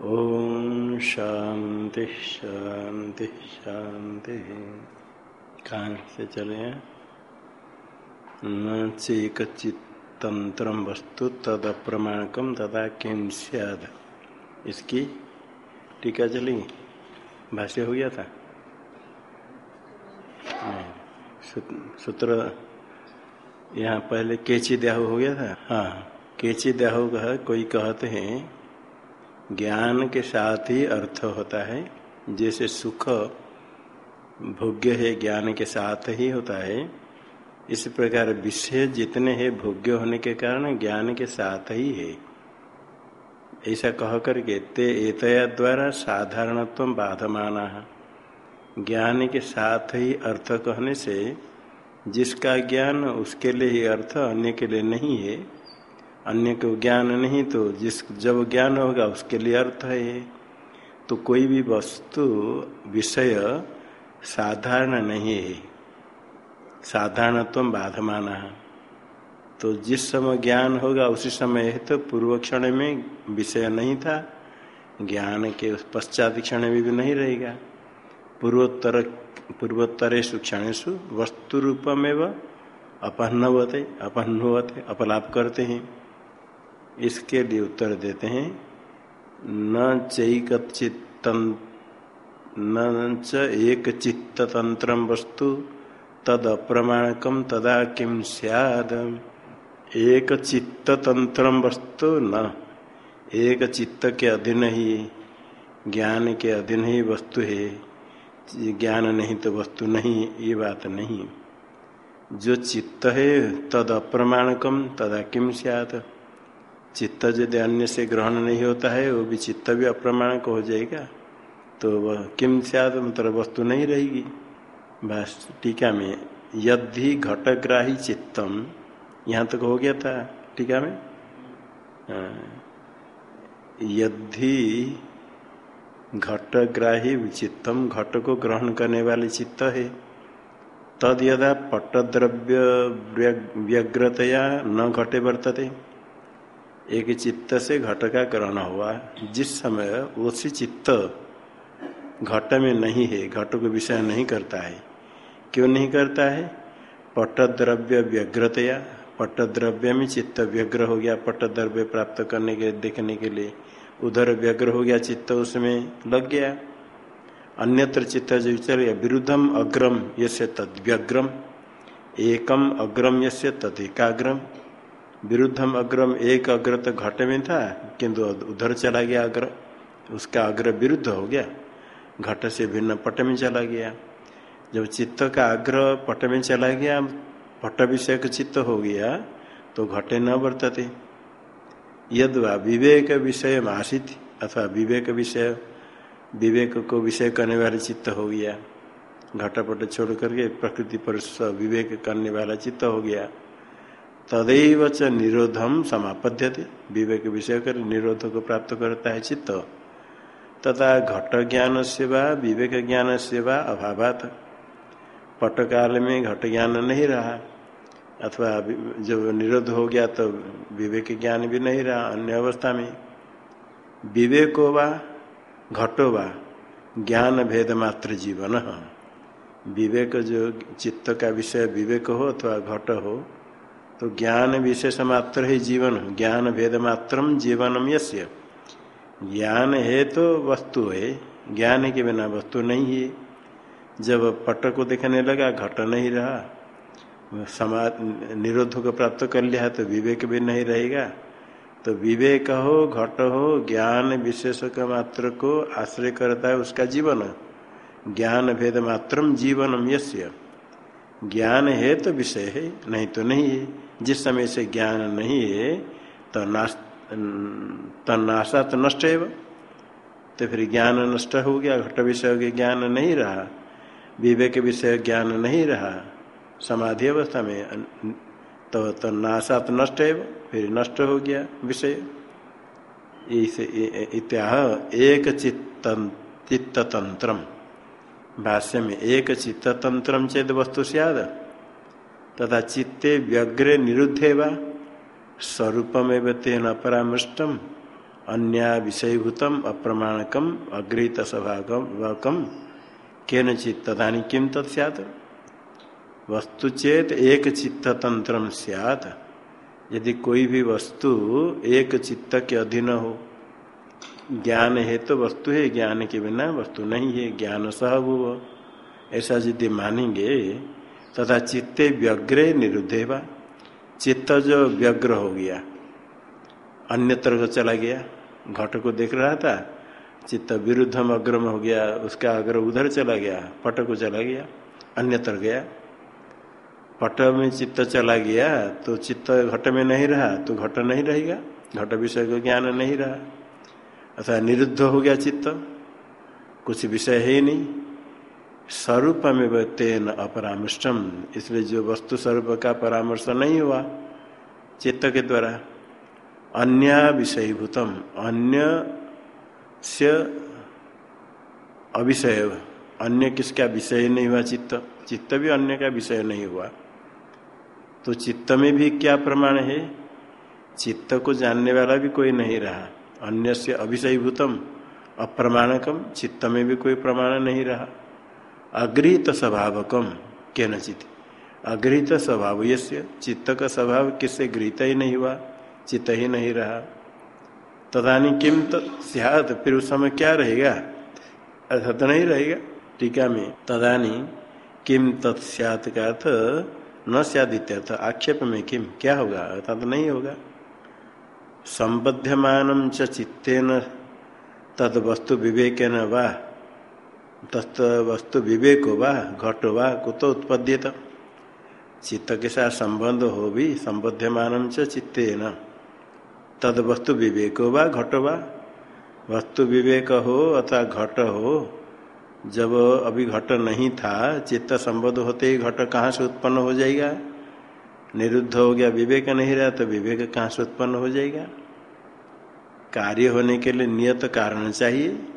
ओम शांति शांति शांति। कहाँ से चले न चेक चितंत्र वस्तु तद अप्रमाणकम तथा किम सियाद। इसकी टीका चली। भाष्य हो गया था? सूत्र यहाँ पहले केची देह हो गया था? हाँ। केची देह कोई कहते हैं ज्ञान के साथ ही अर्थ होता है। जैसे सुख भोग्य है, ज्ञान के साथ ही होता है। इस प्रकार विषय जितने हैं, भोग्य होने के कारण ज्ञान के साथ ही है। ऐसा कह करके ते एतया द्वारा साधारणत्व बाधमाना। ज्ञान के साथ ही अर्थ कहने से जिसका ज्ञान उसके लिए ही अर्थ, अन्य के लिए नहीं है अन्य को ज्ञान नहीं तो जिस, जब ज्ञान होगा उसके लिए अर्थ है तो कोई भी वस्तु, विषय साधारण नहीं है। साधारणत्व बाधमाना। तो जिस समय ज्ञान होगा, उसी समय है। तो पूर्व क्षण में विषय नहीं था। ज्ञान के पश्चात क्षण में भी नहीं रहेगा। पूर्वोत्तर पूर्वोत्तरेशु क्षणेशु वस्तु रूप में रूपमेव अपहनवते अपहनवते अपलाप करते हैं। इसके लिए उत्तर देते हैं, न न च एक चित्त तंत्र वस्तु तद अप्रमाणकम तदा किम सियाद। एक चित्त तंत्र वस्तु न। एक चित्त के अधीन ही ज्ञान के अधीन ही वस्तु है। ज्ञान नहीं तो वस्तु नहीं, ये बात नहीं। जो चित्त है तद अप्रमाणकम तदा किम सियाद। चित्त यदि अन्य से ग्रहण नहीं होता है, वो भी चित्त भी अप्रमाणक हो जाएगा। तो वह किम सियाद मतलब वस्तु नहीं रहेगी। बस टीका में यदि घटग्राही चित्तम। यहाँ तक तो हो गया था टीका में? हाँ। यदि घटग्राही चित्तम, घट को ग्रहण करने वाले चित्त है। तद यदा पटद्रव्य व्यग्रतया न घटे वर्तते। एक चित्त से घट का ग्रहण हुआ। जिस समय उसी चित्त घट में नहीं है, घट को विषय नहीं करता है। क्यों नहीं करता है? पट द्रव्य व्यग्रतया। पट द्रव्य में चित्त व्यग्र हो गया पट द्रव्य प्राप्त करने के, देखने के लिए। उधर व्यग्र हो गया चित्त, उसमें लग गया। अन्यत्र चित्त जो चल गया, विरुद्धम अग्रम यसे तद व्यग्रम। एकम अग्रम यसे तद एकाग्रम विरुद्धम अग्रम, एक अग्र तो घट में था, किंतु उधर चला गया अग्र। उसका अग्र विरुद्ध हो गया। घट से भिन्न पट में चला गया। जब चित्त का अग्र पट में चला गया, पट विषय चित्त हो गया तो घटे न वर्तते। यदवा विवेक विषय आसित, अथवा विवेक विषय, विवेक को विषय करने वाले चित्त हो गया। घटापट छोड़ करके प्रकृति पर विवेक करने वाला चित्त हो गया। तदैव च निरोधम समापद्यते। विवेक विषय कर निरोध को प्राप्त करता है चित्त। तथा घट ज्ञान से वा विवेक ज्ञान से वा अभावात। पटकाल में घट ज्ञान नहीं रहा। अथवा जब निरोध हो गया तो विवेक ज्ञान भी नहीं रहा अन्य अवस्था में। विवेको वा घटो वा ज्ञान भेद मात्र जीवन। विवेक जो चित्त का विषय विवेक हो अथवा घट हो तो ज्ञान विशेष मात्र है जीवन, ज्ञान भेद मात्र जीवनम यस्य। ज्ञान है तो वस्तु है, ज्ञान के बिना वस्तु नहीं है। जब पट को देखने लगा, घट नहीं रहा समाज निरोध को प्राप्त कर लिया तो विवेक भी नहीं रहेगा। तो विवेक हो, घट हो, ज्ञान विशेष मात्र को आश्रय करता है उसका जीवन। ज्ञान भेद मात्रम जीवनम यस्य। ज्ञान है तो विषय है, नहीं तो नहीं है। जिस समय से ज्ञान नहीं है तो नाश तन्नाशा तो नष्ट है तो फिर ज्ञान नष्ट हो गया, घट विषय के ज्ञान नहीं रहा, विवेक विषय ज्ञान नहीं रहा, समाधि अवस्था में तो तन्नाशा तो नष्ट है फिर नष्ट हो गया विषय। इत्याह एक चित्त चित्त तंत्रम भाष्य में एक चित्त तंत्रम चेत वस्तु सियाद। तथा चित्ते व्यग्रे निरुद्धे व स्वरूपमेव तेन अपरामृष्टम, अन्य विषयभूतम, अप्रमाणकम अगृहित स्वभावकम केन चित्त किम तत्त वस्तु चेत एक चित्त तंत्र सियात। यदि कोई भी वस्तु एक चित्त के अधीन हो, ज्ञान है तो वस्तु है, ज्ञान के बिना वस्तु नहीं है, ज्ञान सहभुव ऐसा यदि मानेंगे तथा चित्ते व्यग्रे निरुद्धे वा चित्त जो व्यग्र हो गया। अन्यत्र को चला गया, घट को देख रहा था, चित्त विरुद्धम अग्रम हो गया, उसका अग्र उधर चला गया, पट को चला गया, अन्यत्र गया। पट में चित्त चला गया तो चित्त घट में नहीं रहा तो घट नहीं रहेगा, घट विषय को ज्ञान नहीं रहा। अथवा निरुद्ध हो गया चित्त। कुछ विषय है ही नहीं। स्वरूप में तेन अपरामृष्टम। इसलिए जो वस्तु स्वरूप का परामर्श नहीं हुआ, चित्त के द्वारा। अन्य विषयभूतम, अन्य से अविषय। अन्य किसका विषय नहीं हुआ चित्त? चित्त भी अन्य का विषय नहीं हुआ। तो चित्त में भी क्या प्रमाण है? चित्त को जानने वाला भी कोई नहीं रहा। अन्य से अभिषयभूतम अप्रमाणकम, चित्त में भी कोई प्रमाण नहीं रहा। अगृहित स्वभावकम के नचित अगृहित स्वभाव ये चित्त का स्वभाव किससे गृहित ही नहीं हुआ चित्त ही नहीं रहा। तदानी किम सियात? फिर उस समय क्या रहेगा? अर्थात नहीं रहेगा। टीका में तदानी किम तत्स्यात का अर्थ, न सदित्यर्थ आक्षेप में किम क्या होगा? अर्थात नहीं होगा। संबध्यमान चित्तेन तद वस्तु विवेक न वा तस्त वस्तु विवेक हो वा, घट वा, कुत उत्पद्यत। चित्त के साथ संबंध हो भी संबध्यमान चित्ते न तद वस्तु विवेक वा, घट वा? वस्तु विवेक हो अथवा घट हो, जब अभी घट नहीं था, चित्त संबद्ध होते ही घट कहाँ से उत्पन्न हो जाएगा? निरुद्ध हो गया, विवेक नहीं रहा तो विवेक कहाँ से उत्पन्न हो जाएगा? कार्य होने के लिए नियत कारण चाहिए।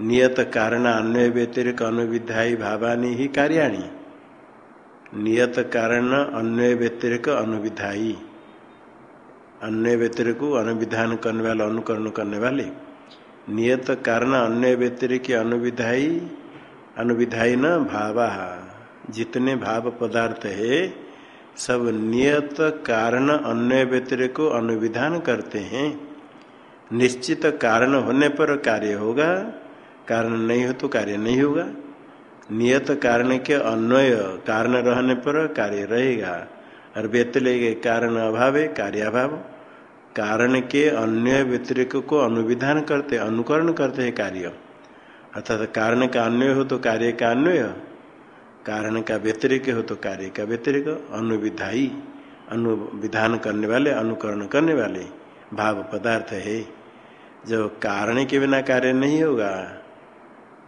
नियत कारण अन्य व्यतिरिक अनुविध्यायी भावानी ही कार्याणी। नियत कारण अन्य व्यतिरिक अनुविधायी। अन्य व्यतिरिक अनुविधान करने वाले, अनुकरण करने वाले। नियत कारण अन्य व्यतिरिक अनुविधायी अनुविधायी न भावा। जितने भाव पदार्थ है, सब नियत कारण अन्य व्यतिरिक अनुविधान करते हैं। निश्चित कारण होने पर कार्य होगा। कारण नहीं हो तो कार्य नहीं होगा। नियत कारण के अन्वय कारण रहने पर कार्य रहेगा। और व्यतिले कारण अभाव है कार्य अभाव। कारण के अन्य व्यतिरिक को अनुविधान करते, अनुकरण करते हैं कार्य। अर्थात कारण का अन्वय हो तो कार्य का अन्वय। कारण का व्यतिरिक हो तो कार्य का व्यतिरिक। अनुविधाई अनुविधान करने वाले, अनुकरण करने वाले भाव पदार्थ है। जब कारण के बिना कार्य नहीं होगा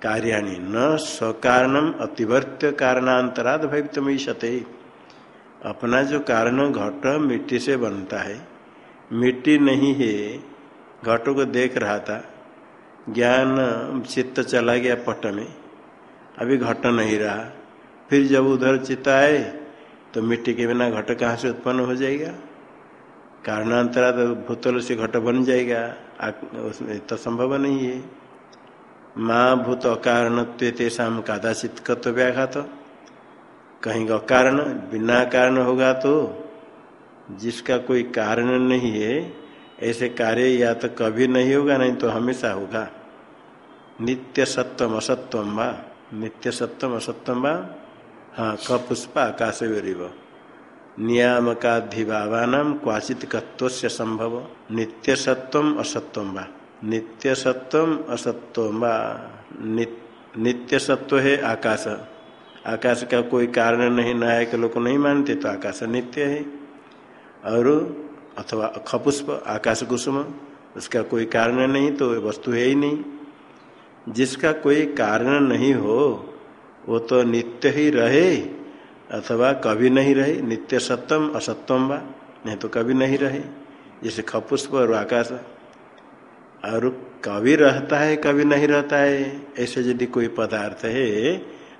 कार्याणी न स्वकारणम अतिवर्त्य कारणांतराद भवितम ईशते अपना जो कारण घट मिट्टी से बनता है, मिट्टी नहीं है, घटों को देख रहा था, ज्ञान चित्त चला गया पट में, अभी घट नहीं रहा। फिर जब उधर चित्त आए तो मिट्टी के बिना घट कहाँ से उत्पन्न हो जाएगा? कारणांतरा तो भूतल से घट बन जाएगा उसमें तो संभव नहीं है। माँ भूत अकारण तेषा कादाचित कत्व व्याघात कहीं अकारण बिना कारण होगा तो जिसका कोई कारण नहीं है, ऐसे कार्य या तो कभी नहीं होगा, नहीं तो हमेशा होगा। नित्य सत्वम असत्वम वा, नित्य सत्वम असत्वम वा हाँ कपुष्पा आकाश विव नियामकाधिभावान क्वाचित कत्व संभव। नित्य सत्वम असत्वम वा। नित्य सत्वम असत्वम वा नित्य सत्व है आकाश। आकाश का कोई कारण नहीं नायक लोग नहीं मानते तो आकाश नित्य है। और अथवा खपुष्प, आकाश कुसुम, उसका कोई कारण नहीं तो वस्तु है ही नहीं। जिसका कोई कारण नहीं हो, वो तो नित्य ही रहे, अथवा कभी नहीं रहे। नित्य सत्यम असत्यम वा, नहीं तो कभी नहीं रहे। जैसे खपुष्प और आकाश। और कभी रहता है कभी नहीं रहता है, ऐसे यदि कोई पदार्थ है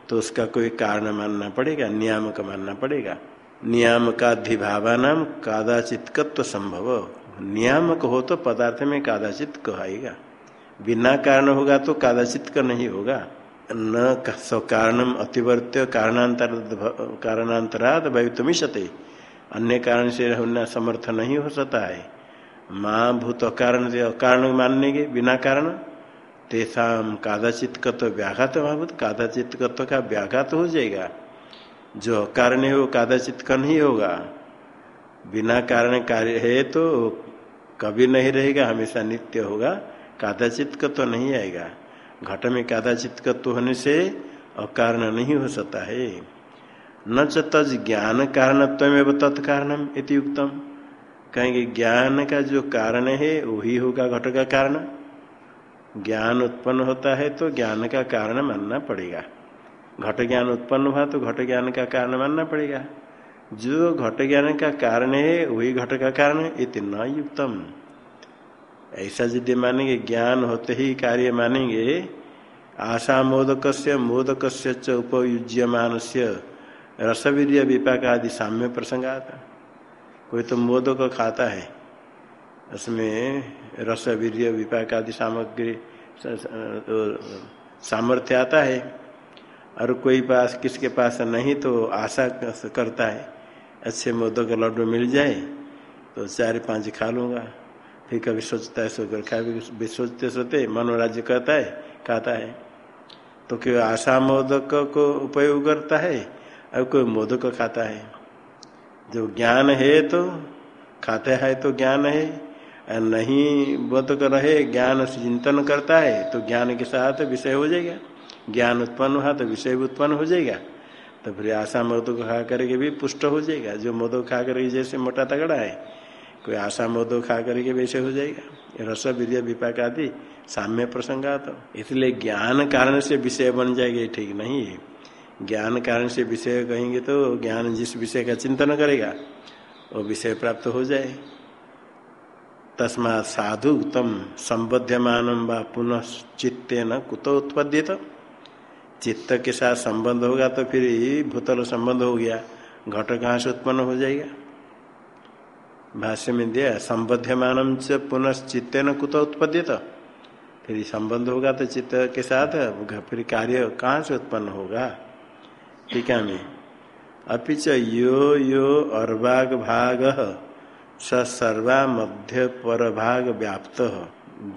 तो उसका कोई कारण मानना पड़ेगा, नियामक मानना पड़ेगा। नियामकाधिभावान कादाचित संभव। नियामक हो तो पदार्थ में कादाचित कहेगा बिना कारण होगा तो कादाचित का नहीं होगा। न कारणम अतिवर्त्य कारणांतर कारणांतराद भवितुमिशते। अन्य कारण से होना समर्थ नहीं हो सकता है। माँ भूत कारण से कारण मानने के बिना कारण। तेसाम कादाचित कत्व व्याघात महाभूत कादाचित कत्व का व्याघात हो जाएगा। जो कारण है वो कादाचित का नहीं होगा। बिना कारण कार्य है तो कभी नहीं रहेगा, हमेशा नित्य होगा। कादाचित का तो नहीं आएगा। घट में कादाचित का तो होने से अकारण नहीं हो सकता है। न तज ज्ञान कारणत्व तत्कारणम इति उत्तम कहेंगे ज्ञान का जो कारण है, वही होगा घट का कारण। ज्ञान उत्पन्न होता है तो ज्ञान का कारण मानना पड़ेगा। घट ज्ञान उत्पन्न हुआ तो घट ज्ञान का कारण मानना पड़ेगा। जो घट ज्ञान का कारण है, वही घट का कारण है इतना युक्तम। ऐसा यदि मानेंगे, ज्ञान होते ही कार्य मानेंगे आशा मोदक से मोदक से उपयुज्यमान से रसवीर विपाक आदि साम्य प्रसंग आता कोई तो मोदक खाता है। उसमें रस वीर्य विपाक आदि सामग्री सामर्थ्य आता है। और कोई पास, किसके पास नहीं तो आशा करता है, अच्छे मोदक लड्डू मिल जाए तो चार पाँच खा लूँगा। फिर कभी सोचता है, सोकर खा भी सोचते सोचते मनोराज्य कहता है, खाता है। तो क्यों आशा मोदक को उपयोग करता है, और कोई मोदक खाता है? जो ज्ञान है तो खाते है तो ज्ञान है नहीं बोधक रहे, ज्ञान से चिंतन करता है तो ज्ञान के साथ विषय हो जाएगा। ज्ञान उत्पन्न हुआ तो विषय भी उत्पन्न हो जाएगा। तो फिर आशा मोदक खा करके भी पुष्ट हो जाएगा। जो मधु खा करके जैसे मोटा तगड़ा है, कोई आशा मधु खा करके वैसे हो जाएगा। रस विद्या विपाक आदि साम्य प्रसंगा तो इसलिए ज्ञान कारण से विषय बन जाएगा ठीक नहीं है। ज्ञान कारण से विषय कहेंगे तो ज्ञान जिस विषय का चिंतन करेगा, वो विषय प्राप्त हो जाए। तस्मा साधु उत्तम संबध्यमान व पुनः चित्ते न कुतो उत्पद्यत। चित्त के साथ संबंध होगा तो फिर भूतल संबंध हो गया, घट कहाँ से उत्पन्न हो जाएगा। भाष्य में दिया, संबध्यमान से पुनः चित्ते न कुतो उत्पद्यत। फिर संबंध होगा तो चित्त के साथ, फिर कार्य कहाँ से उत्पन्न होगा? टीका में अपिच यो यो अर्वाग भाग स सर्वा मध्य पर भाग व्याप्त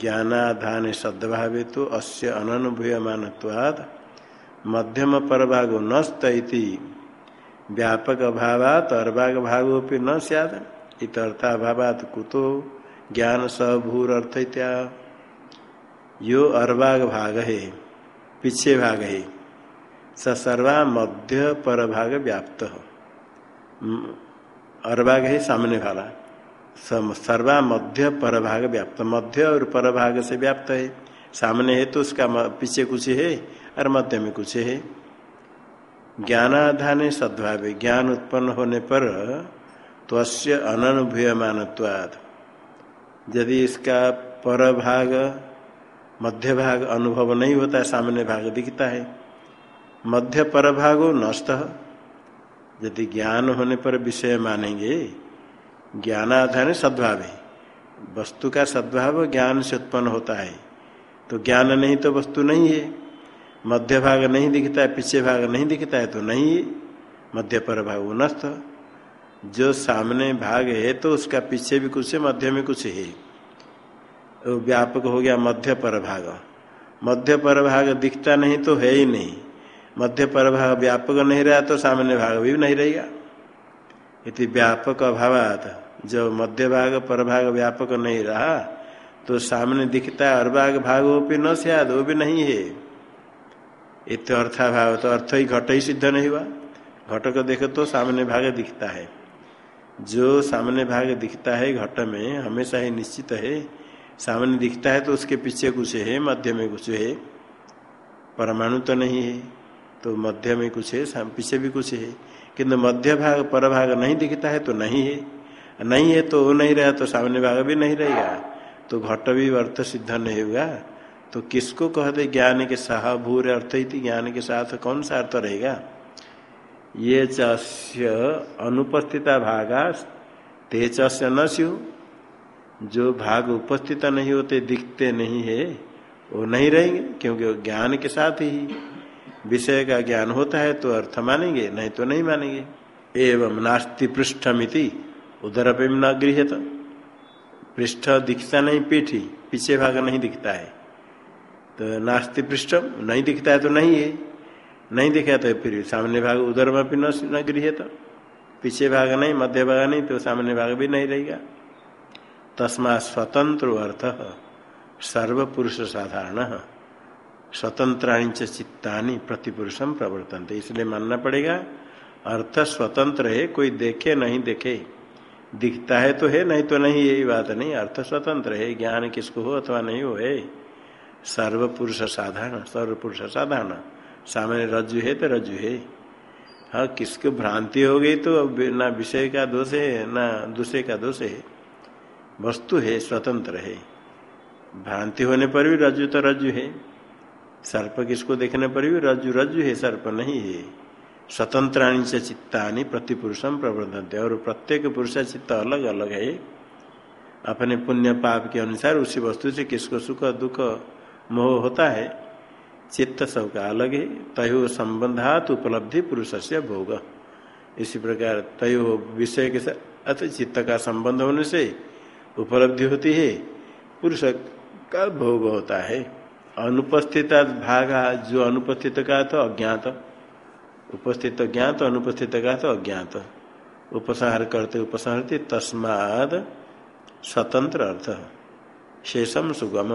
ज्ञानाधान सद्भावे तो अस्य अनुभूयमानवाद मध्यम भागो नस्त व्यापक अभावात अर्भाग भागोपि न सैद इतर्थाभावात कुतो ज्ञान सभूर अर्थ यो अर्भाग भाग है, पीछे भाग है। स सर्वा मध्य पर भाग व्याप्त अर्भाग है सामने वाला। सर्वा मध्य पर भाग व्याप्त। मध्य और पर भाग से व्याप्त है। सामने है तो उसका पीछे कुछ है और मध्य में कुछ है। ज्ञानाधान सद्भाव, ज्ञान उत्पन्न होने पर तो अस्य अनुभूयमानत्वाद यदि इसका पर भाग मध्य भाग अनुभव नहीं होता है सामने भाग दिखता है। मध्य पर भागो नष्ट। यदि ज्ञान होने पर विषय मानेंगे ज्ञान आधार सद्भाव। है वस्तु का सद्भाव ज्ञान से उत्पन्न होता है। तो ज्ञान नहीं तो वस्तु नहीं है। मध्य भाग नहीं दिखता है पीछे भाग नहीं दिखता है तो नहीं है। मध्य पर भाग नष्ट। जो सामने भाग है तो उसका पीछे भी कुछ है, मध्य में कुछ है। व्यापक हो गया मध्य पर भाग मध्य पर भाग दिखता नहीं तो है ही नहीं। मध्य पर भाग व्यापक नहीं रहा तो सामान्य भाग भी नहीं रहेगा। इति व्यापक अभाव जब मध्य भाग पर भाग व्यापक नहीं रहा तो सामने दिखता है अर्भाग भाग वो भी न सियाद, वो भी नहीं है। इत अर्थाभाव तो अर्थ ही घट ही सिद्ध नहीं हुआ। घट को देखो तो सामने भाग दिखता है। जो सामने भाग दिखता है घट में, हमेशा ही निश्चित है। सामने दिखता है तो उसके पीछे कुछ है, मध्य में कुछ है। परमाणु तो नहीं है। तो मध्य में कुछ है पीछे भी कुछ है। किंतु मध्य भाग, पर भाग नहीं दिखता है तो नहीं है। नहीं है तो वो नहीं रहा तो सामने भाग भी नहीं रहेगा। तो घट भी अर्थ सिद्ध नहीं होगा। तो किसको कहते ज्ञान के साह भूर अर्थ ही ज्ञान के साथ कौन सा अर्थ रहेगा? ये चस्य अनुपस्थिता भागा ते च न स्यु। जो भाग उपस्थित नहीं होते, दिखते नहीं है, वो नहीं रहेंगे, क्योंकि वो ज्ञान के साथ ही। विषय का ज्ञान होता है तो अर्थ मानेंगे, नहीं तो नहीं मानेंगे। एवं नास्ति पृष्ठमिति उधर पे न गृहत पृष्ठ दिखता नहीं, पीठी, पीछे भाग नहीं दिखता है। तो नास्ति पृष्ठ नहीं दिखता है तो नहीं है। नहीं दिखा तो फिर सामने भाग उधर में न गृहत पीछे भाग नहीं, मध्य भाग नहीं तो सामने भाग भी नहीं रहेगा। तस्मा स्वतंत्र अर्थ सर्व पुरुष साधारण स्वतंत्राणी चित्तानी प्रतिपुरुषम प्रवर्तन इसलिए मानना पड़ेगा, अर्थ स्वतंत्र है, कोई देखे नहीं देखे। दिखता है तो है, नहीं तो नहीं, यही बात नहीं। अर्थ स्वतंत्र है, ज्ञान किसको हो अथवा नहीं हो, है। सर्व पुरुष साधारण सर्व पुरुष साधारण। सामान्य रज्जु है तो रज्जु है। हाँ किसको भ्रांति हो गई तो ना विषय का दोष है, ना दूसरे का दोष है। वस्तु है, स्वतंत्र है। भ्रांति होने पर भी रज्जु तो रज्जु है। सर्प किसको देखने पर भी रज्जु रज्जु है, सर्प नहीं है। स्वतंत्राणी से चित्तानी प्रतिपुरुषम प्रवर्धनते, और प्रत्येक पुरुष चित्त अलग अलग है। अपने पुण्य पाप के अनुसार उसी वस्तु से किसको सुख, दुख, मोह होता है? चित्त सबका अलग है। तय संबंधात उपलब्धि पुरुष से भोग। इसी प्रकार तय विषय के साथ चित्त का संबंध होने से उपलब्धि होती है। पुरुष का भोग होता है। अनुपस्थित भाग, जो अनुपस्थित का तो अज्ञात। उपस्थित ज्ञात, अनुपस्थित का तो अज्ञात। उपसंहार करते उपसंहरते तस्माद स्वतंत्र अर्थ। शेषम सुगम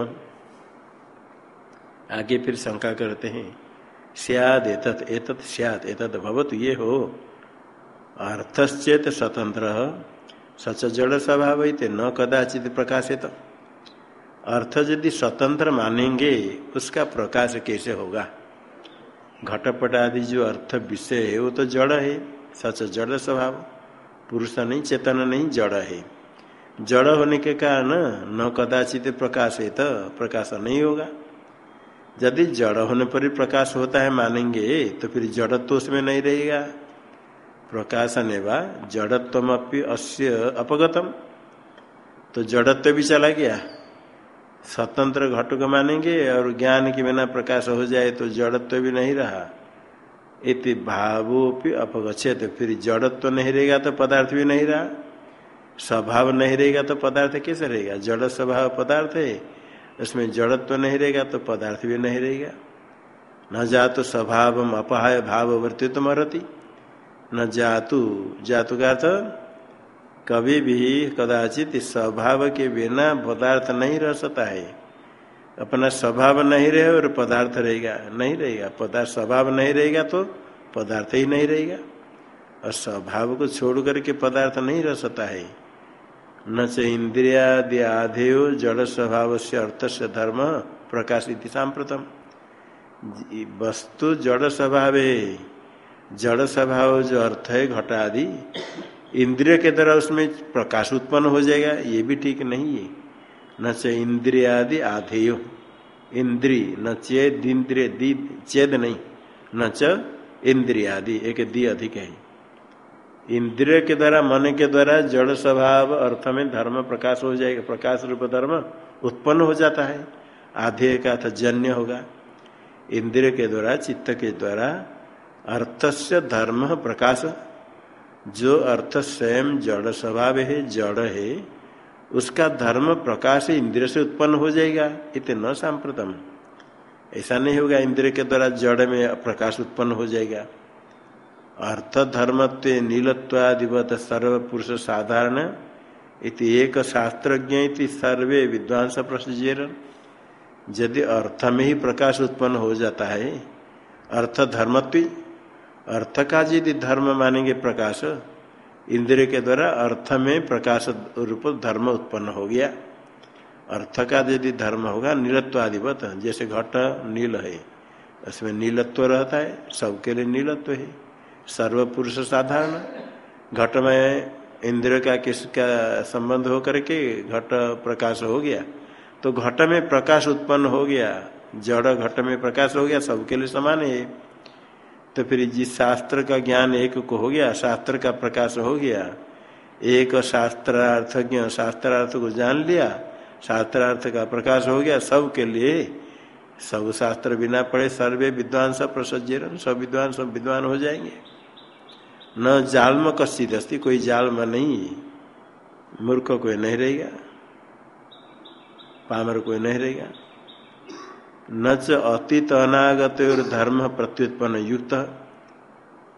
आगे फिर शंका करते हैं, सियाद एतत एतत सियाद एतत भवत ये हो। अर्थश्चेत स्वतंत्र। सच जड़ स्वभाव न कदाचित प्रकाशित। अर्थ यदि स्वतंत्र मानेंगे, उसका प्रकाश कैसे होगा? घटपट आदि जो अर्थ विषय है, वो तो जड़ है, सच जड़ स्वभाव। पुरुष नहीं, चेतन नहीं, जड़ है। जड़ होने के कारण न कदाचित प्रकाश है तो प्रकाश नहीं होगा। यदि जड़ होने पर ही प्रकाश होता है मानेंगे तो फिर जड़त्व तो उसमें नहीं रहेगा। प्रकाशन वा जड़त्व अस्य अपगतम। तो जड़त्व भी चला गया। स्वतंत्र घट को मानेंगे और ज्ञान के बिना प्रकाश हो जाए तो जड़त्व तो भी नहीं रहा। इति भावोपि अपगछेत फिर जड़त्व तो नहीं रहेगा तो पदार्थ भी नहीं रहा। स्वभाव नहीं रहेगा तो पदार्थ कैसे रहेगा? जड़ स्वभाव पदार्थ है, उसमें जड़त्व तो नहीं रहेगा तो पदार्थ भी नहीं रहेगा। न जातु स्वभाव अपहाय भाव वर्तित्व मरती न जातु जातु का अर्थ कभी भी कदाचित स्वभाव के बिना पदार्थ नहीं रह सकता है। अपना स्वभाव नहीं रहे और पदार्थ रहेगा, नहीं रहेगा। पदार्थ स्वभाव नहीं रहेगा तो पदार्थ ही नहीं रहेगा। और स्वभाव को छोड़ करके पदार्थ नहीं रह सकता है। न से इंद्रियादि आधेय जड़ स्वभाव से अर्थ से धर्म प्रकाशित सांप्रतम। वस्तु जड़ स्वभाव है। जड़ स्वभाव जो अर्थ है घट आदि इंद्रिय के द्वारा उसमें प्रकाश उत्पन्न हो जाएगा, ये भी ठीक नहीं है। न च इंद्रियादि आधेय। इंद्री, न चेद, इंद्रिय चेद नहीं। न च इंद्रियादि, एक दी अधिक है। इंद्रिय के द्वारा, मन के द्वारा जड़ स्वभाव, अर्थ में धर्म प्रकाश हो जाएगा, प्रकाश रूप धर्म उत्पन्न हो जाता है। आधेय का अर्थ जन्य होगा। इंद्रिय के द्वारा, चित्त के द्वारा अर्थस्य धर्म प्रकाश जो अर्थ स्वयं जड़ स्वभाव है, जड़ है, उसका धर्म प्रकाश इंद्रिय से उत्पन्न हो जाएगा इतने न सांप्रतम। ऐसा नहीं होगा, इंद्रिय के द्वारा जड़ में प्रकाश उत्पन्न हो जाएगा। अर्थ धर्मत्व नीलत्वादिवत सर्व पुरुष साधारण, इति एक शास्त्रज्ञ सर्वे विद्वांस प्रसिजेर। यदि अर्थ में ही प्रकाश उत्पन्न हो जाता है, अर्थ धर्मत्व अर्थ का यदि धर्म मानेंगे प्रकाश, इंद्रिय के द्वारा अर्थ में प्रकाश रूप धर्म उत्पन्न हो गया। अर्थ का यदि धर्म होगा नीलत्व जैसे घट नील है, उसमें नीलत्व रहता है, सबके लिए नीलत्व है। सर्व पुरुष साधारण, घट में इंद्र का किसका संबंध हो करके घट प्रकाश हो गया। तो घट में प्रकाश उत्पन्न हो गया, जड़ घट में प्रकाश हो गया, सबके लिए समान है। तो फिर जिस शास्त्र का ज्ञान एक को हो गया, शास्त्र का प्रकाश हो गया, एक शास्त्रार्थज्ञ, शास्त्रार्थ को जान लिया, शास्त्रार्थ का प्रकाश हो गया, सब के लिए, सब शास्त्र बिना पढ़े, सर्वे विद्वान सब प्रसज्य सब विद्वान सब विद्वान हो जाएँगे। न जाल में कश्चित अस्थि कोई जाल में नहीं, मूर्ख कोई नहीं रहेगा, पामर कोई नहीं रहेगा। न च अतीत अनागत धर्म प्रत्युत्पन्न युक्त।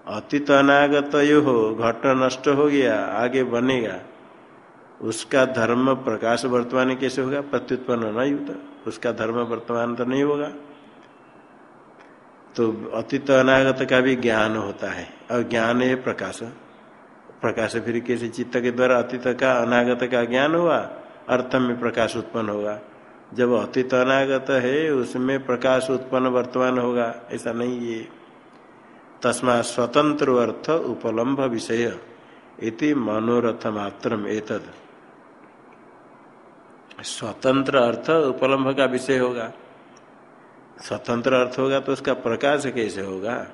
अतीत अनागत हो घट नष्ट हो गया, आगे बनेगा। उसका धर्म प्रकाश वर्तमान कैसे होगा? प्रत्युत्पन्न न युक्त। उसका धर्म वर्तमान तो नहीं होगा। तो अतीत अनागत का भी ज्ञान होता है। और ज्ञान है प्रकाश। प्रकाश फिर कैसे चित्त के द्वारा अतीत का अनागत का ज्ञान हुआ? अर्थ में प्रकाश उत्पन्न होगा। जब अतीत अनागत है, उसमें प्रकाश उत्पन्न वर्तमान होगा। ऐसा नहीं ये तस्मा स्वतंत्र अर्थ उपलम्भ विषय। इति मनोरथ मात्र स्वतंत्र अर्थ उपलम्भ का विषय होगा। स्वतंत्र अर्थ होगा तो उसका प्रकाश कैसे होगा?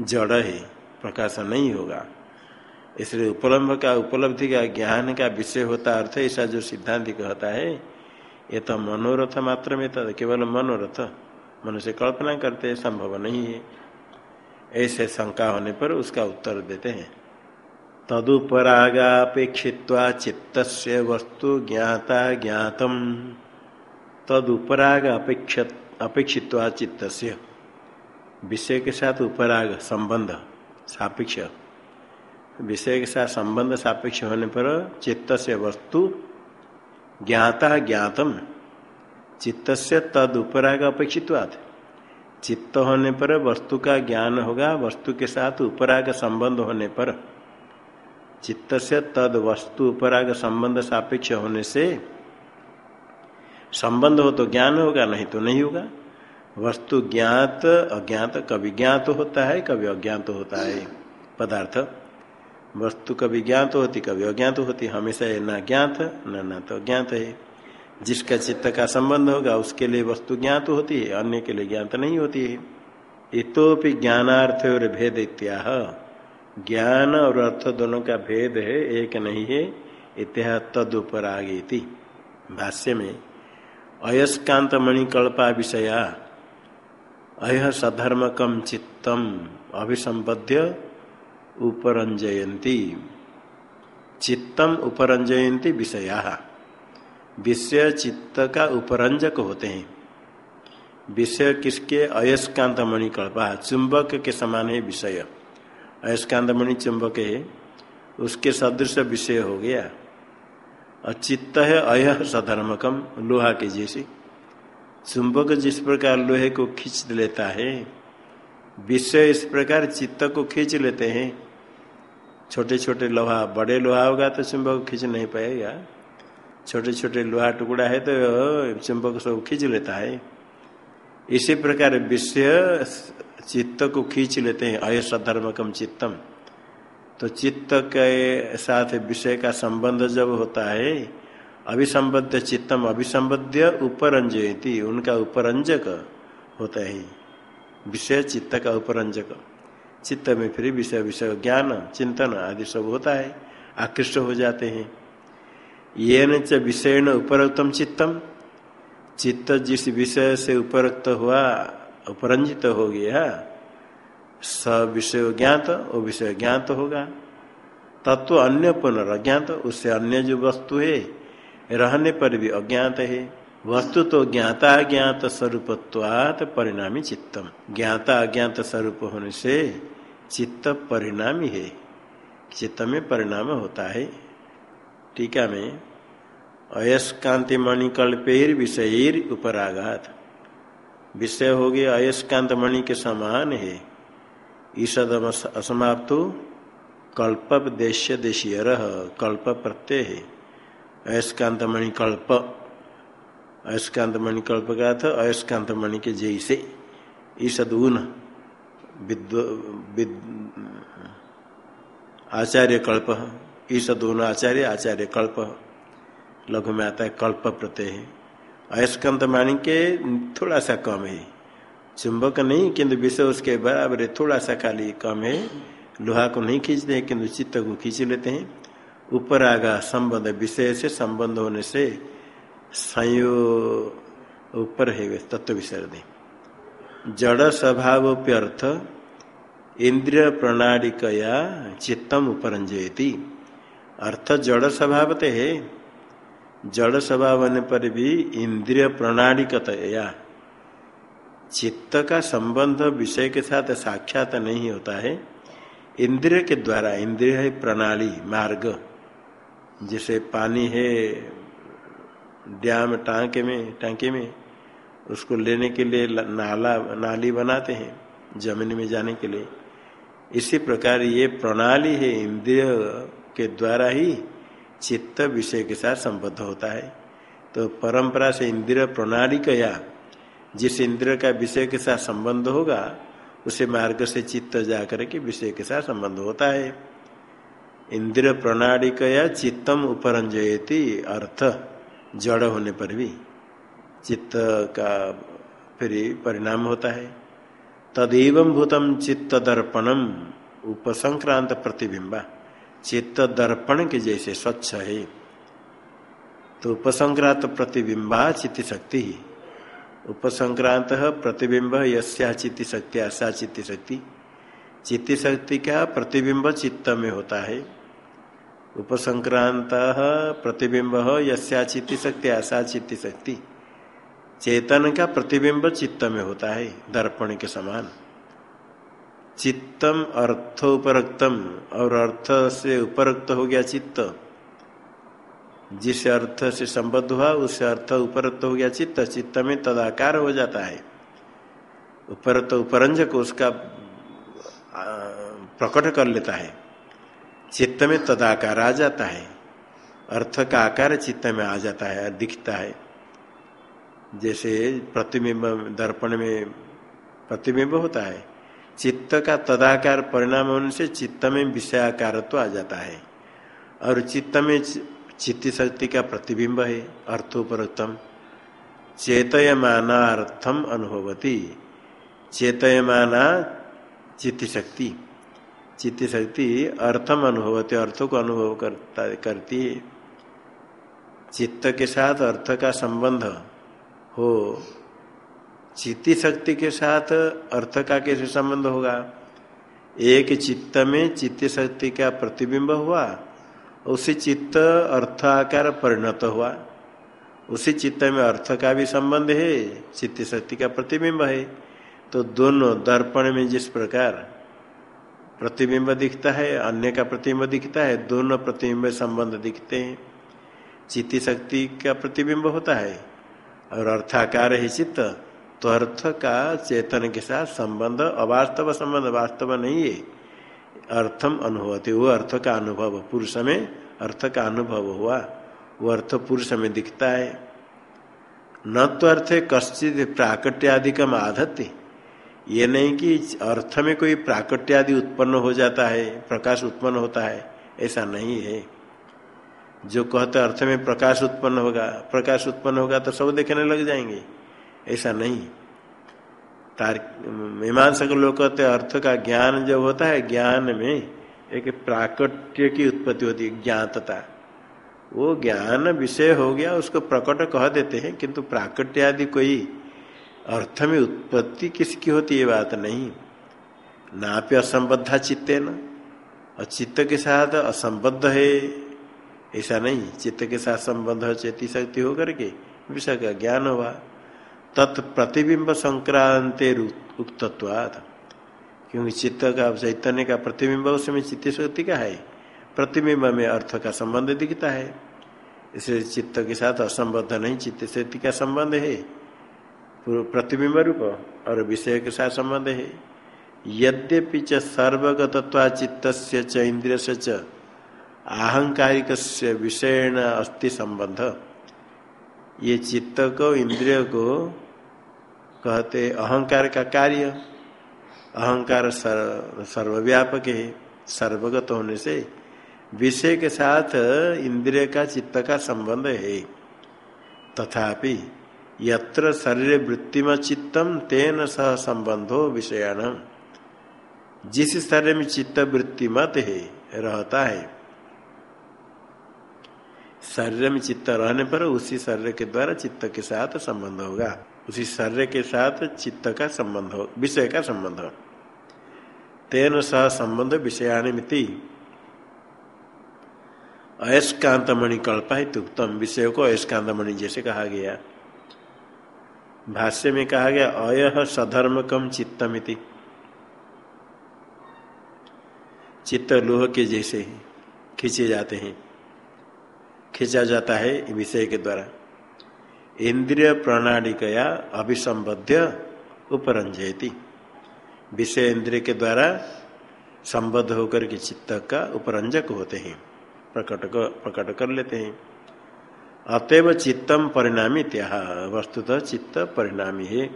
जड़ है, प्रकाश नहीं होगा। इसलिए उपलम्ब का, उपलब्धि का, ज्ञान का विषय होता अर्थ, ऐसा जो सिद्धांत कहता है ये तो मनोरथ मात्र में तो केवल मनोरथ। मन से कल्पना करते संभव नहीं है। ऐसे शंका होने पर उसका उत्तर देते हैं। तदुपरागापेक्षित चित्त वस्तु ज्ञाता ज्ञातम। तदुपराग अपेक्षित अपेक्षित चित्त विषय के साथ उपराग, संबंध, सापेक्ष। विषय के साथ संबंध, सापेक्ष होने पर चित्त से वस्तु ज्ञाता ज्ञातम। चित्त से तद उपराग अपेक्षित चित्त होने पर वस्तु का ज्ञान होगा, वस्तु के साथ उपराग संबंध होने पर। चित्त से तद वस्तु उपराग संबंध सापेक्ष होने से संबंध हो तो ज्ञान होगा, नहीं तो नहीं होगा। वस्तु ज्ञात, अज्ञात कभी ज्ञात होता है कभी अज्ञात होता है। पदार्थ वस्तु कभी ज्ञात होती, कभी अज्ञात होती, हमेशा है न ज्ञात, न न तो अज्ञात है। जिसका चित्त का संबंध होगा, उसके लिए वस्तु ज्ञात होती है, अन्य के लिए ज्ञात नहीं होती है। इतोपि ज्ञानार्थ और भेद इत्याह। ज्ञान और अर्थ दोनों का भेद है, एक नहीं है इतिहास तद ऊपर आगे थी भाष्य में, अयस्कांत मणिकल्पा विषया, अय सधर्म कम चित्तम अभिसंबद्ध उपरंजयंती चित्तम उपरंजयंती विषया। विषय चित्त का उपरंजक होते हैं। विषय किसके? अयस्कांत मणिकल्पा चुंबक के समान है विषय। अयस्कांत मणि चुंबक है। उसके सदृश विषय हो गया। और चित्त है अय सधर्मकम, लोहा के जैसे। चुंबक जिस प्रकार लोहे को खींच लेता है, विषय इस प्रकार चित्त को खींच लेते हैं। छोटे छोटे लोहा, बड़े लोहा होगा तो चुंबक खींच नहीं पाएगा। छोटे छोटे लोहा टुकड़ा है तो चुंबक सब खींच लेता है। इसी प्रकार विषय चित्त को खींच लेते हैं अयस धर्मकम चित्तम। तो चित्त के साथ विषय का संबंध जब होता है, अभिसंबद्ध चित्तम, अभिसंबद्ध उपरंजयती, उनका उपरंजक होता है। विषय चित्त का उपरंजक। चित्त में फिर विषय विषय, ज्ञान, चिंतन आदि सब होता है, आकृष्ट हो जाते हैं। ये न विषय उपरोक्तम चित्तम। चित्त जिस विषय से उपरोक्त हुआ उपरंजित हो गया, स विषय ज्ञात वो विषय ज्ञात होगा। तत्व अन्य पुनर्ज्ञात, उससे अन्य जो वस्तु है, रहने पर भी अज्ञात है। वस्तु तो ज्ञाता ज्ञात स्वरूपत्वात परिणामी चित्तम। ज्ञाता अज्ञात स्वरूप होने से चित्त परिणामी है। चित्त में परिणाम होता है। टीका में? अयस्कांति मणिकल्पेर विषय उपरागात। विषय हो गया अयस्कांत मणि के समान है। ईषद असमाप्त। कल्प देश्य देशीय कल्प प्रत्यय है। अयस्कांत मणि कल्प अयस्कांत मणि कल्प का था अयस्कांत मणि के जैसे। ईषद ऊन आचार्य कल्प ईषद ऊन आचार्य आचार्य कल्प। लघु में आता है कल्प प्रत्यय। अयस्कांत मणि के थोड़ा सा कम है। चुंबक नहीं, किंतु विषय उसके बराबर है, थोड़ा सा खाली कम है। लोहा को नहीं खींचते हैं, किंतु चित्त को खींच लेते हैं। ऊपर आगा संबंध, विषय से संबंध होने से संयो ऊपर है तत्व विषय जड़ स्वभाव अर्थ इंद्रिय प्रणालिकया चित्तम उपरंजयती अर्थ जड़ स्वभावते है जड़ स्वभाव होने पर भी इंद्रिय प्रणालिकतया चित्त का संबंध विषय के साथ साक्षात नहीं होता है। इंद्रिय के द्वारा, इंद्रिय है प्रणाली, मार्ग, जैसे पानी है डैम टांके में टांके में, उसको लेने के लिए नाला, नाली बनाते हैं, ज़मीन में जाने के लिए। इसी प्रकार ये प्रणाली है, इंद्रिय के द्वारा ही चित्त विषय के साथ संबद्ध होता है। तो परंपरा से इंद्रिय प्रणाली कया जिस इंद्रिय का विषय के साथ संबंध होगा, उसे मार्ग से चित्त जाकर के विषय के साथ संबंध होता है। इंद्रिय प्रणाली कया चित्तम उपरंजयती अर्थ। जड़ होने पर भी चित्त का फिर परिणाम होता है। तदेव भूतम चित्त दर्पणम उपसंक्रांत प्रतिबिंबा। चित्त दर्पण के जैसे स्वच्छ है तो उपसंक्रांत प्रतिबिंबा चित्त शक्ति ही। उपसंक्रांत प्रतिबिंब यस्या चित्त शक्ति ऐसा चित्त शक्ति चित्त शक्ति का प्रतिबिंब चित्त में होता है। उपसंक्रांत प्रतिबिंब यस्या चित्त शक्ति ऐसा चित्त शक्ति। चेतन का प्रतिबिंब चित्त में होता है, दर्पण के समान। चित्तम अर्थ उपरक्तम, और अर्थ से उपरक्त हो गया चित्त। जिस अर्थ से संबद्ध हुआ, उस अर्थ उपरक्त हो गया चित्त। चित्त में तदाकार हो जाता है। उपरत उपरंजक उसका प्रकट कर लेता है। चित्त में तदाकार आ जाता है। अर्थ का आकार चित्त में आ जाता है, दिखता है। जैसे प्रतिबिंब, दर्पण में प्रतिबिंब होता है। चित्त का तदाकार परिणाम होने से चित्त में विषयाकार तो आ जाता है। और चित्त में चित्त शक्ति का प्रतिबिंब है अर्थोपरतम चेतयमाना अर्थम अनुभवती। चेतयमाना चित्त शक्ति। चित्त शक्ति अर्थम अनुभवती, अर्थों को अनुभव करता, करती है। चित्त के साथ अर्थ का संबंध हो, चित्ती शक्ति के साथ अर्थ का कैसे संबंध होगा? एक चित्त में चित्त शक्ति का प्रतिबिंब हुआ, उसी चित्त अर्थ आकार परिणत हुआ। उसी चित्त में अर्थ का भी संबंध है, चित्त शक्ति का प्रतिबिंब है। तो दोनों दर्पण में जिस प्रकार प्रतिबिंब दिखता है, अन्य का प्रतिबिंब दिखता है, दोनों प्रतिबिंब संबंध दिखते हैं। चित्ती शक्ति का प्रतिबिंब होता है और अर्थाकार है चित्त तो अर्थ का चेतन के साथ संबंध अवास्तव संबंध वास्तव नहीं है। अर्थम अनुभवते, वो अर्थ का अनुभव, पुरुष में अर्थ का अनुभव हुआ, वो अर्थ पुरुष में दिखता है। न तो अर्थ कश्चित प्राकट्यादिकम आधत्य ये नहीं कि अर्थ में कोई प्राकट्य आदि उत्पन्न हो जाता है, प्रकाश उत्पन्न होता है, ऐसा नहीं है। जो कहते अर्थ में प्रकाश उत्पन्न होगा, प्रकाश उत्पन्न होगा तो सब देखने लग जाएँगे, ऐसा नहीं। तार, मीमांसक लोग कहते अर्थ का ज्ञान जब होता है, ज्ञान में एक प्राकट्य की उत्पत्ति होती है, ज्ञातता। वो ज्ञान विषय हो गया, उसको प्रकट कह देते हैं, किंतु प्राकट्य आदि कोई अर्थ में उत्पत्ति किसकी होती ये बात नहीं। नाप्य असंबद्धा चित्ते न। और चित्त के साथ असंबद्ध है, ऐसा नहीं। चित्त के साथ संबंध चेती शक्ति होकर के विषय का ज्ञान हुआ तत्प्रतिबिंब संक्रांति उक्तत्वाद क्योंकि चित्त का, चैतन्य का प्रतिबिंब, उसमें चित्त शक्ति का है। प्रतिबिंब में अर्थ का संबंध दिखता है। इसलिए चित्त के साथ असंबद्ध नहीं, चित्त शक्ति का संबंध है। प्रतिबिंब रूप और विषय के साथ संबंध है। यद्यपि च सर्वगतत्वा चित्त से इंद्रिय च आहंकारिक विषय अस्ति संबंध। ये चित्त को, इंद्रिय को कहते अहंकार का कार्य। अहंकार सर्वव्यापक है, सर्वगत होने से विषय के साथ इंद्रिय का, चित्त का संबंध है। तथापि यत्र शरीर वृत्तिम चित्तम तेन सह संबंधो विषयाण जिस शरीर में चित्त वृत्ति मत है, रहता है। शरीर में चित्त रहने पर उसी शरीर के द्वारा चित्त के साथ संबंध होगा। उसी शरीर के साथ चित्त का संबंध हो, विषय का संबंध तेन सह संबंध विषयानिमिति अयस्कांत मणि कल्पाहित उत्तम विषय को अयस्कांत मणि जैसे कहा गया। भाष्य में कहा गया, अय सधर्म कम चित्तमिति। चित्त लोह के जैसे खींचे जाते हैं। खींचा जाता है विषय के द्वारा। इंद्रिय प्रणाली कया अभिसंबद्ध उपरंजयती। विषय इंद्रिय के द्वारा संबद्ध होकर के चित्त का उपरंजक होते हैं। प्रकट प्रकट कर लेते हैं। अतएव चित्तम परिणामी त्या। वस्तुतः चित्त परिणामी है।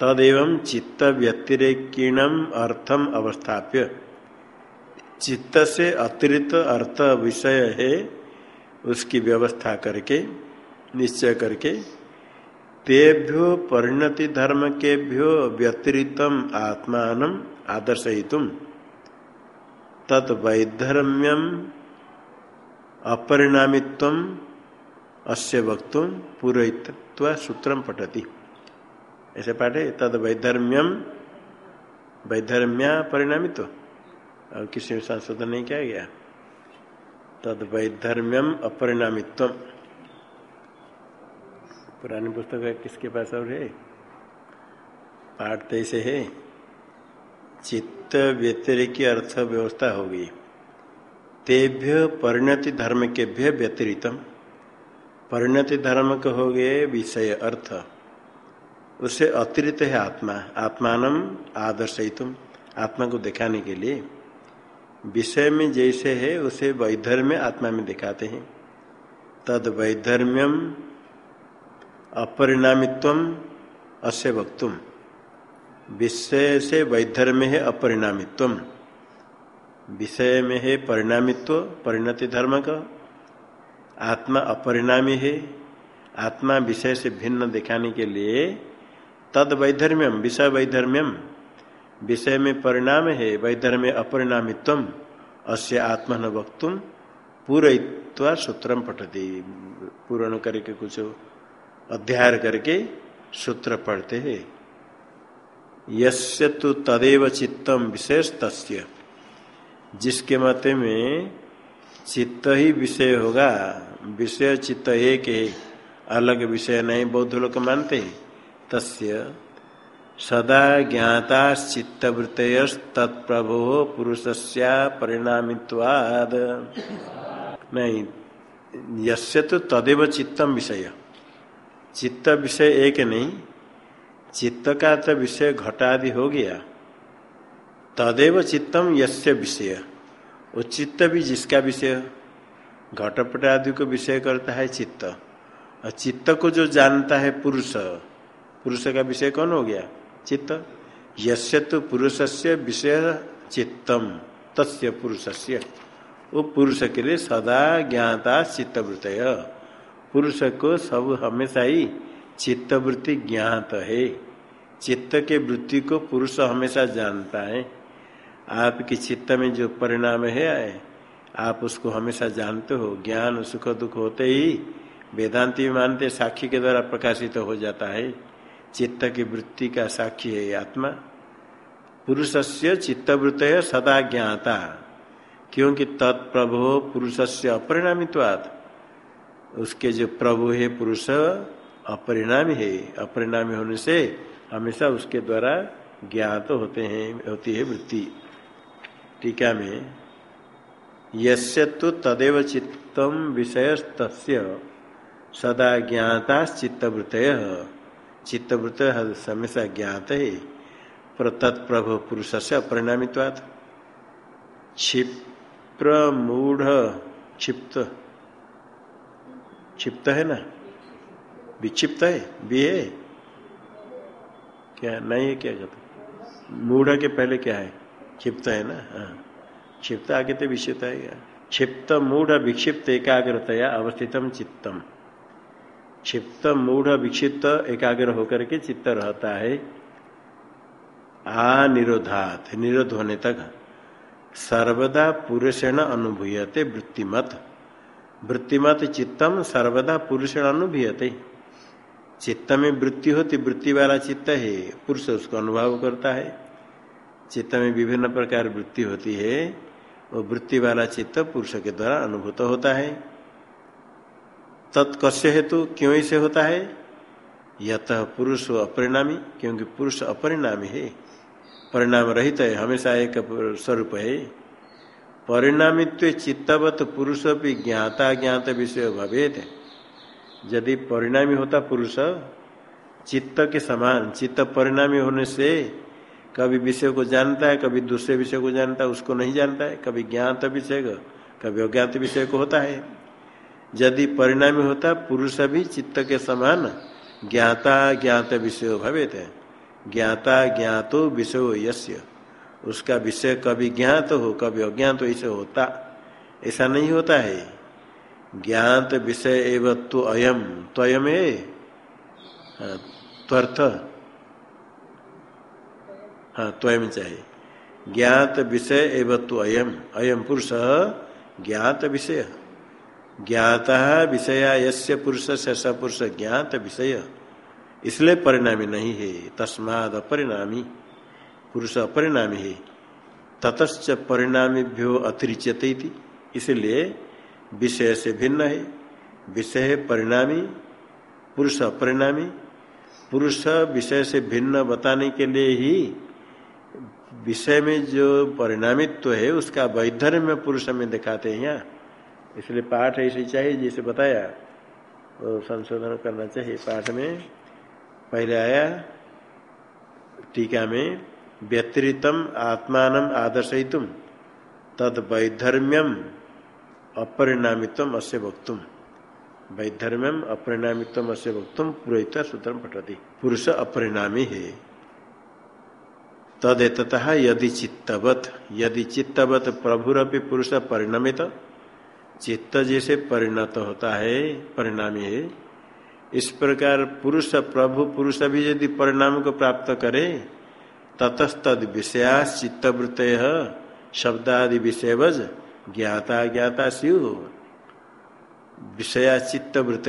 तदेव चित्त व्यतिरेकिणम अर्थम अवस्थाप्य। चित्त से अतिरिक्त अर्थ विषय है। उसकी व्यवस्था करके, निश्चय करके, तेभ्यो परिणति धर्म के भ्यो व्यतिरितम आत्मान आदर्शयितुम। तत्वैधर्म्यम अपरिणामित्व अस्य वक्त पूरयित्वा सूत्रम पठती। ऐसे पाठे तद वैधर्म्यम वैधर्म्या परिणामित्व। और किसी में संशोधन नहीं किया गया। तद वैधर्म्यम अपरिणामित्व पुरानी पुस्तक है किसके पास और है? पाठ तैसे है। चित्त व्यतिरिक अर्थ व्यवस्था होगी तेभ्य परिणति धर्म के भ्य व्यतिरितम। परिणति धर्म के हो गए विषय अर्थ उससे अतिरिक्त है आत्मा। आत्मान आदर्शितुम आत्मा को दिखाने के लिए। विषय में जैसे है, उसे वैधर्म्य आत्मा में दिखाते हैं। तद वैधर्म्यम अपरिणामित्व अस्य वक्तुम। विषय से वैधर्म्य है अपरिणामित्व विषय में है परिणामित्व, परिणति धर्म का आत्मा अपरिणामी है। आत्मा विषय से भिन्न दिखाने के लिए तद वैधर्म्यम, विषय वैधर्म्यम। विषय में परिणाम है, वैधर्म्य अपरिणामित्व अस्य आत्मन वक्तुम पूरा सूत्रम पठती। पूर्ण करके कुछ अध्याय करके सूत्र पढ़ते हैं। यस्य तो तदेव चित्तम विशेष तस्य जिसके मत में चित्त ही विषय होगा, विषय चित्त एक है, अलग विषय नहीं, बौद्ध लोग मानते हैं। तस्य सदा ज्ञाता चित्तवृत्त तत्प्रभो पुरुष परिणामित्वाद। नहीं, यस्य तो तदेव चित्तम विषय। चित्त विषय एक नहीं चित्त का तो विषय घटादि हो गया। तदेव चित्तम यस्य विषय। वो चित्त भी जिसका विषय घटपट आदि को विषय करता है चित्त। और चित्त को जो जानता है पुरुष पुरुष का विषय कौन हो गया? चित्त। यस्य तो पुरुष से विषय चित्तम, तस्य पुरुषस्य। वो पुरुष के लिए सदा ज्ञाता चित्तवृत्त पुरुष को सब हमेशा ही चित्तवृत्ति ज्ञात है। चित्त के वृत्ति को पुरुष हमेशा जानता है। आपके चित्त में जो परिणाम है, आप उसको हमेशा जानते हो। ज्ञान, सुख, दुख होते ही वेदांति मानते साक्षी के द्वारा प्रकाशित तो हो जाता है। चित्त की वृत्ति का साक्षी है आत्मा। पुरुष से चित्तवृत्त है सदा ज्ञाता। क्योंकि तत्प्रभो पुरुष से अपरिणामित्वाद उसके जो प्रभु है पुरुष अपरिणामी है। अपरिणामी होने से हमेशा उसके द्वारा ज्ञात होते हैं, होती है वृत्ति। टीका में, यस्य तो तदेव चित्तम विषय सदा ज्ञाता चित्तवृत्त चित्तवृत्त हमेशा ज्ञात है। तत्प्रभु पुरुष से अपरिणामित्वाद क्षिप्र मूढ़ क्षिप्त। क्षिप्त है ना? विक्षिप्त है, भी है? क्या नहीं है क्या कहते? मूढ़ के पहले क्या है? क्षिप्त है ना? हाँ। क्षिप्त आगे तो विक्षिप्त आएगा क्षिप्त, मूढ़, विक्षिप्त, एकाग्रतया अवस्थितम चित्तम। क्षिप्त, मूढ़, विक्षिप्त, एकाग्र होकर के चित्त रहता है। अनिरोधात निरोध होने तक। सर्वदा पुरुषेण अनुभूयते वृत्तिमत। वृत्तिमत चित्तम सर्वदा पुरुषेण अनुभूयते। चित्त में वृत्ति होती, वृत्ति वाला चित्त है, पुरुष उसको अनुभव करता है। चित्त में विभिन्न प्रकार वृत्ति होती है, वो वृत्ति वाला चित्त पुरुष के द्वारा अनुभूत होता है। तत्कस्य हेतु क्यों इसे होता है? यत पुरुष अपरिणामी, क्योंकि पुरुष अपरिणामी है। परिणाम रहित है, हमेशा एक स्वरूप है। परिणामित्व चित्तवत पुरुष भी ज्ञाता ज्ञात विषय भवेद यदि परिणामी होता पुरुष, चित्त के समान, चित्त परिणामी होने से कभी विषय को जानता है, कभी दूसरे विषय को जानता है, उसको नहीं जानता है, कभी ज्ञात विषय को, कभी अज्ञात विषय को होता है। यदि परिणामी होता पुरुष भी चित्त के समान, ज्ञाता ज्ञात विषय भवेत, ज्ञाता ज्ञातो विषय यस्य, उसका विषय कभी ज्ञात हो, कभी अज्ञात ऐसे होता, ऐसा नहीं होता है। ज्ञात विषय एवं तो अयम। तो अयम? है हाँ, त्वर्थ। हाँ त्वयं चाहिए। ज्ञात विषय एवं तो अयम। अयम पुरुष ज्ञात विषय। ज्ञात विषय यस्य पुरुष से सपुरुष ज्ञात विषय। इसलिए परिणामी नहीं है। तस्माद अपरिणामी। पुरुष अपरिणामी है। ततश्च परिणामीभ्यो अतिरिच्यते इसलिए विषय से भिन्न है। विषय परिणामी, पुरुष अपरिणामी। पुरुष विषय से भिन्न बताने के लिए ही विषय में जो परिणामित्व तो है, उसका वैधर्य पुरुष में दिखाते हैं यहाँ। इसलिए पाठ ऐसे चाहिए, जैसे बताया, वो संशोधन करना चाहिए। पाठ में पहले आया, टीका में, व्यतिरितम आत्मान आदर्शितुम तद वैधर्म्यम अपरिणामित्व अस्य वक्तुम। वैधर्म्यम अपरिणामित्व अस्य वक्तुम पुरोहित सूत्र पठती। पुरुष अपरिणामी है। तदेतः यदि चित्तवत यदि चित्तवत प्रभुरपि पुरुष परिणमित, चित्त जैसे परिणत होता है, परिणामी है। इस प्रकार पुरुष प्रभु पुरुष भी यदि परिणाम को प्राप्त करे ततस्तद विषया चित्तवृत्त शब्दादि विषयवज ज्ञाता ज्ञाता शिव विषया चित्तवृत्त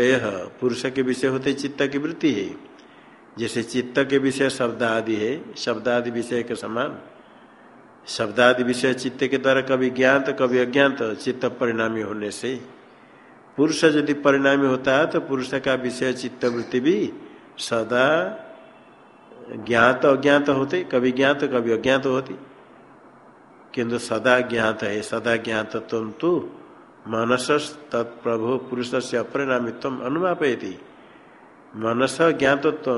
पुरुष के विषय होते चित्त की वृत्ति है। जैसे चित्त के विषय शब्द आदि है शब्द आदि विषय के समान। शब्द आदि विषय चित्त के द्वारा कभी ज्ञात, कभी अज्ञात चित्त परिणामी होने से। पुरुष यदि परिणामी होता है तो पुरुष का विषय चित्त वृत्ति भी सदा ज्ञात अज्ञात होते, कभी ज्ञात, कभी अज्ञात होती। किंतु सदा ज्ञात है। सदा ज्ञात तुम तो मनस तत्प्रभु पुरुष से अपरिणामित्व अनुमापयती। मनस ज्ञातत्व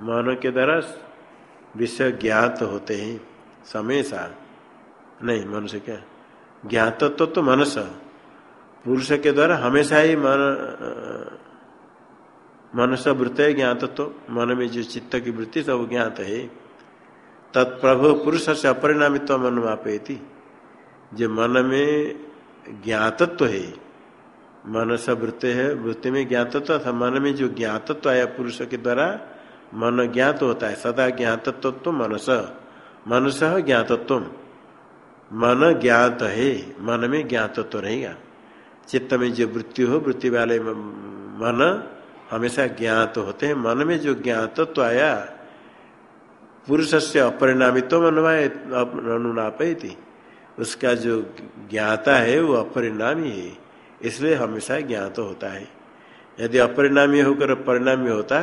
मन के द्वारा विषय ज्ञात होते हैं समेशा नहीं, मनुष्य क्या? ज्ञातत्व तो मनस। पुरुष के द्वारा हमेशा ही मन मनस वृत्त है ज्ञातत्व। मन में जो चित्त की वृत्ति, सब ज्ञात है। तत्प्रभु पुरुष से अपरिणामित्व मापेती जो मन में ज्ञातत्व है मन मनस वृत्ति है, वृत्ति में ज्ञातत्व था मन में जो ज्ञातत्व आया पुरुष के द्वारा, मन ज्ञात होता है, सदा ज्ञातत्व तो मनस। मनस ज्ञातत्व मन ज्ञात है मन में ज्ञातत्व रहेगा। चित्त में जो वृत्ति हो, वृत्ति वाले मन हमेशा ज्ञात होते हैं। मन में जो ज्ञातत्व आया पुरुष से अपरिणामित्व अनुनापय थी उसका जो ज्ञाता है, वो अपरिणामी है। इसलिए हमेशा ज्ञात होता है। यदि अपरिणामी होकर परिणामी होता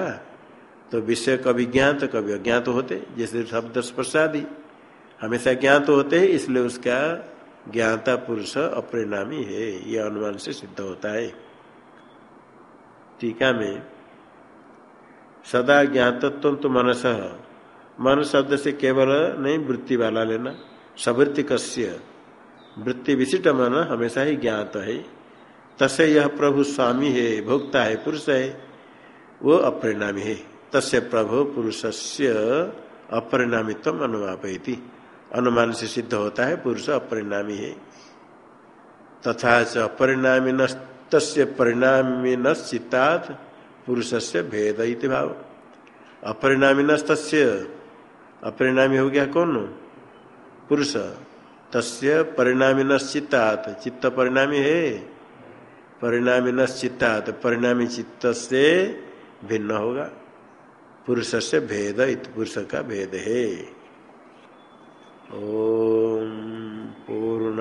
तो विषय कभी ज्ञात, कभी अज्ञात होते, जैसे शब्द स्पर्शादि हमेशा ज्ञात होते हैं, इसलिए उसका ज्ञाता पुरुष अपरिणामी है। यह अनुमान से सिद्ध होता है। टीका में, सदा ज्ञातत्व तो मनस। मन शब्द से केवल नहीं, वृत्ति वाला लेना। सवृत्ति कस्य? वृत्ति विशिष्ट मन हमेशा ही ज्ञात है। तसे यह प्रभु स्वामी है, भोक्ता है, पुरुष है, वो अपरिणामी है। तस्य प्रभु पुरुष से अपरिणामित्व अनुमापयती अनुमान से सिद्ध होता है, पुरुष अपरिणामी है। तथा च अपरिणामी तस्य परिणामी न पुरुष से भेद भाव। अपरिणामी न अपरिणामी हो गया कौन? पुरुष। तस्य परिणामी न चित्त परिणामी है? परिणामी न परिणामी चित्त से भिन्न होगा। पुरुष से भेद इत। पुरुष का भेद है। ओम पूर्ण